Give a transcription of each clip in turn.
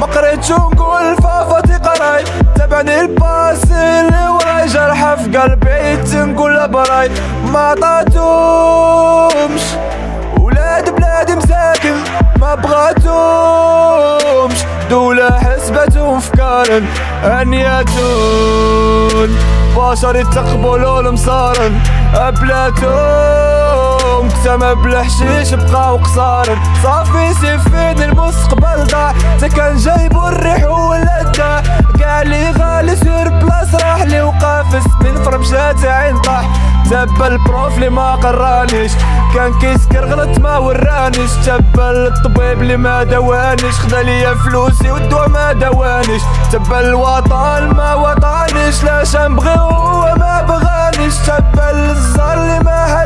كنت نقول فافاتي قراي. تبعني الباسي اللي وراي جرحة في قلبي تنقول براي. ما عطاتهمش. ولاد بلادي مساكن. ما بغاتهمش. دولة حسبتهم فكارا أنياتون بشر يتقبلوا المصارن أبلاتهم. كتم بالحشيش بقاو قصارن. صافي سيفين المستقبل ضاع كان جايبو الريح واللدة قال لي غالي سير بلاص راح لي وقافز من فرمشات عين طاح. تبا البروف اللي ما قرانيش كان كيسكر غلط ما ورانيش. تبا الطبيب اللي ما دوانيش خدا ليا فلوسي والدوا ما دوانيش. تبا الوطن ما وطنيش لاش نبغي هو ما بغانيش. تبا الزار اللي ما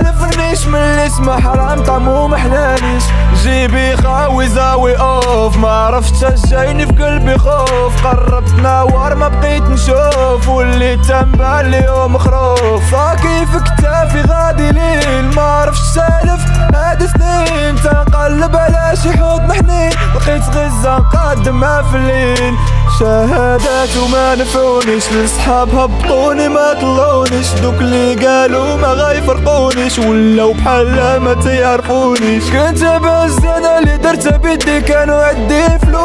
حلفنيش من الاسم حرام طعمو محلانيش جيبي خاوي زاوي أوف. ما عرفتش جايني في قلبي خوف. قربت نوار ما بقيت نشوف. واللي تنبع اليوم خروف. صاكي في كتافي غادي ليل. ما عرفتش سالف هاد سنين. تنقلب على شي حوض محنين. لقيت غزة نقدم في الليل. شهادات وما نفعونيش لصحاب هبطوني ما طلعونيش. دوك اللي قالوا ما غيفرقونيش ولاو بحال ما تيعرفونيش. كنت بعز أنا اللي درت بيدي كانوا عندي فلوس.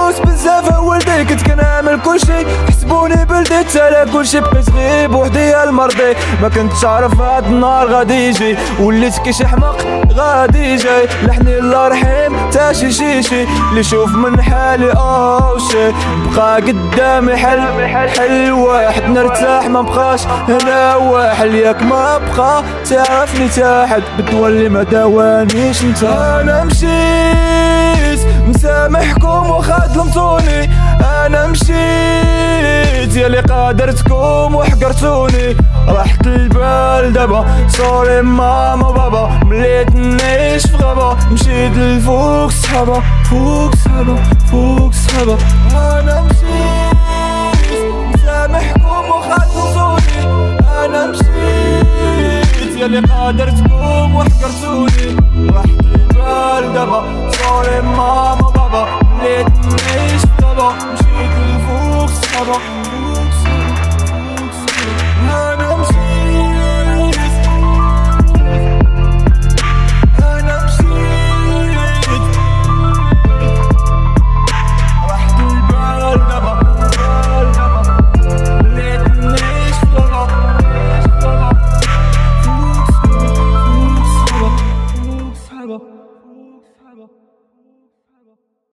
كنت كنعمل كلشي حسبوني بلدي تالا كلشي بقيت غيب. وحدي المرضي ما كنتش عارف هاد النهار غادي يجي. وليت كي شي حماق غادي جاي لحني الله رحيم تا شي شي شي. اللي يشوف من حالي أو شي. بقى قدامي حل حل واحد. نرتاح ما بقاش هنا واحد. ياك ما بقى تعرفني تحت بتولي ما دوانيش. انت أنا مشيت. يلي قادرتكم وحقرتوني. رحت البال دابا. سوري ماما بابا مليتنيش في غابة مشيت لفوق صحابة فوق صحابة فوق صحابة أنا مشيت. مسامحكم وخاطبوني أنا مشيت. يلي قادرتكم وحقرتوني.